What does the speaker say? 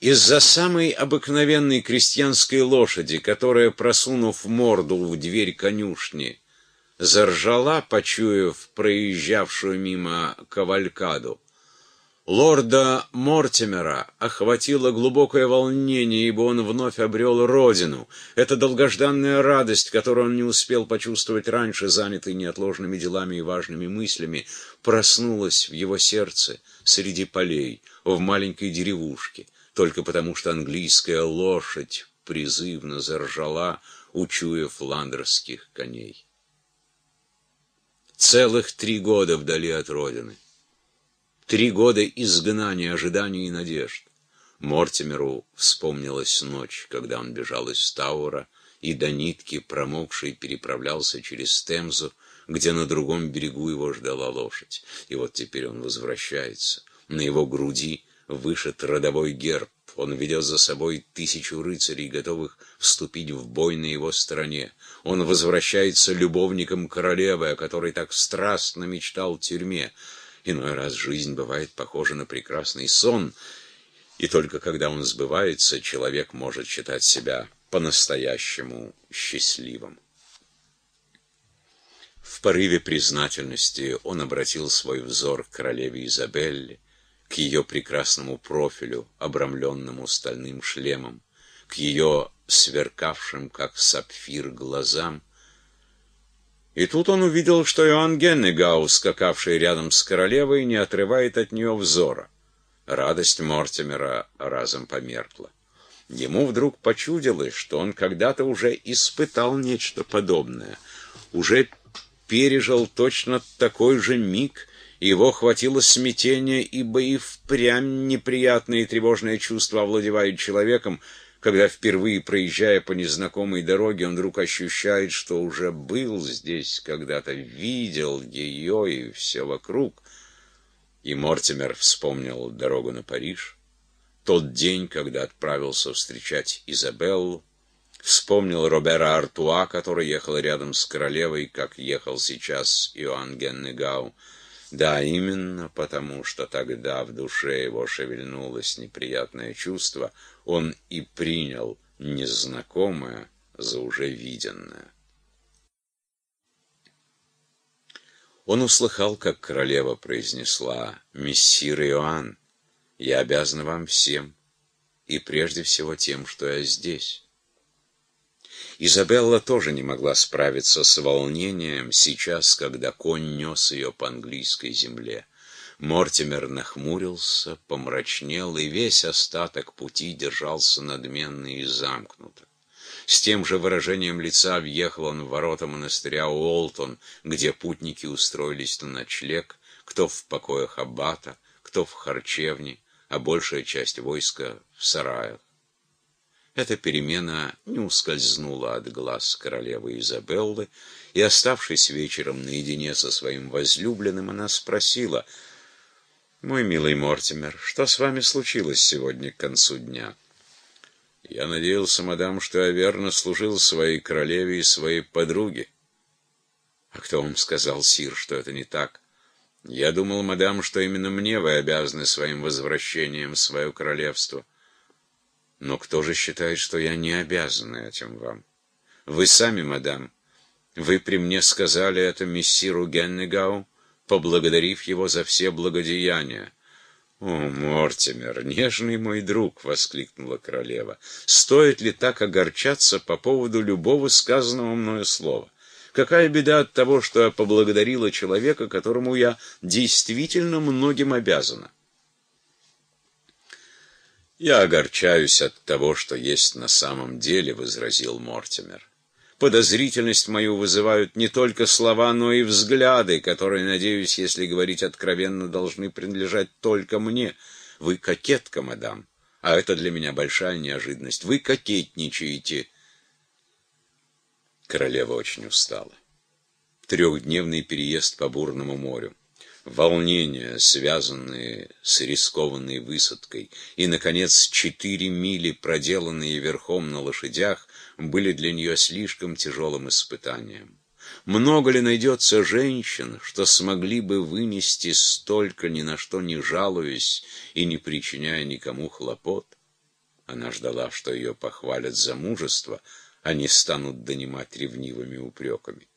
Из-за самой обыкновенной крестьянской лошади, которая, просунув морду в дверь конюшни, заржала, почуяв проезжавшую мимо кавалькаду, лорда Мортимера охватило глубокое волнение, ибо он вновь обрел родину. Это долгожданная радость, которую он не успел почувствовать раньше, занятый неотложными делами и важными мыслями, проснулась в его сердце среди полей, в маленькой деревушке только потому, что английская лошадь призывно заржала, учуяв фландерских коней. Целых три года вдали от родины. Три года изгнания, ожиданий и надежд. Мортимеру вспомнилась ночь, когда он бежал из Таура и до нитки промокший переправлялся через Темзу, где на другом берегу его ждала лошадь. И вот теперь он возвращается. На его груди вышит родовой герб. Он ведет за собой тысячу рыцарей, готовых вступить в бой на его стороне. Он возвращается любовником королевы, о которой так страстно мечтал в тюрьме. Иной раз жизнь бывает похожа на прекрасный сон, и только когда он сбывается, человек может считать себя по-настоящему счастливым. В порыве признательности он обратил свой взор к королеве Изабелле, к ее прекрасному профилю, обрамленному стальным шлемом, к ее сверкавшим, как сапфир, глазам. И тут он увидел, что Иоанн Геннегау, скакавший рядом с королевой, не отрывает от нее взора. Радость Мортимера разом померкла. Ему вдруг почудилось, что он когда-то уже испытал нечто подобное, уже пережил точно такой же миг, его хватило смятения, ибо и впрямь неприятные и тревожные чувства овладевают человеком, когда впервые проезжая по незнакомой дороге, он вдруг ощущает, что уже был здесь когда-то, видел ее и все вокруг. И Мортимер вспомнил дорогу на Париж, тот день, когда отправился встречать Изабеллу, вспомнил Робера Артуа, который ехал рядом с королевой, как ехал сейчас Иоанн Геннегау, да, именно потому, что тогда в душе его шевельнулось неприятное чувство, он и принял незнакомое за уже виденное. Он услыхал, как королева произнесла «Мессир Иоанн, я обязана вам всем, и прежде всего тем, что я здесь». Изабелла тоже не могла справиться с волнением сейчас, когда конь нес ее по английской земле. Мортимер нахмурился, помрачнел, и весь остаток пути держался надменно и замкнуто. С тем же выражением лица въехал он в ворота монастыря Уолтон, где путники устроились на ночлег, кто в покоях аббата, кто в харчевне, а большая часть войска в сараях. Эта перемена не ускользнула от глаз королевы Изабеллы, и, оставшись вечером наедине со своим возлюбленным, она спросила, «Мой милый Мортимер, что с вами случилось сегодня к концу дня?» «Я надеялся, мадам, что я верно служил своей королеве и своей подруге». «А кто вам сказал, сир, что это не так?» «Я думал, мадам, что именно мне вы обязаны своим возвращением в свое королевство». Но кто же считает, что я не обязан этим вам? Вы сами, мадам, вы при мне сказали это мессиру Геннегау, поблагодарив его за все благодеяния. «О, Мортимер, нежный мой друг!» — воскликнула королева. «Стоит ли так огорчаться по поводу любого сказанного мною слова? Какая беда от того, что я поблагодарила человека, которому я действительно многим обязана?» «Я огорчаюсь от того, что есть на самом деле», — возразил Мортимер. «Подозрительность мою вызывают не только слова, но и взгляды, которые, надеюсь, если говорить откровенно, должны принадлежать только мне. Вы кокетка, мадам, а это для меня большая неожиданность. Вы кокетничаете». Королева очень устала. Трехдневный переезд по бурному морю волнения, связанные с рискованной высадкой, и, наконец, четыре мили, проделанные верхом на лошадях, были для нее слишком тяжелым испытанием. Много ли найдется женщин, что смогли бы вынести столько, ни на что не жалуясь и не причиняя никому хлопот? Она ждала, что ее похвалят за мужество, а не станут донимать ревнивыми упреками.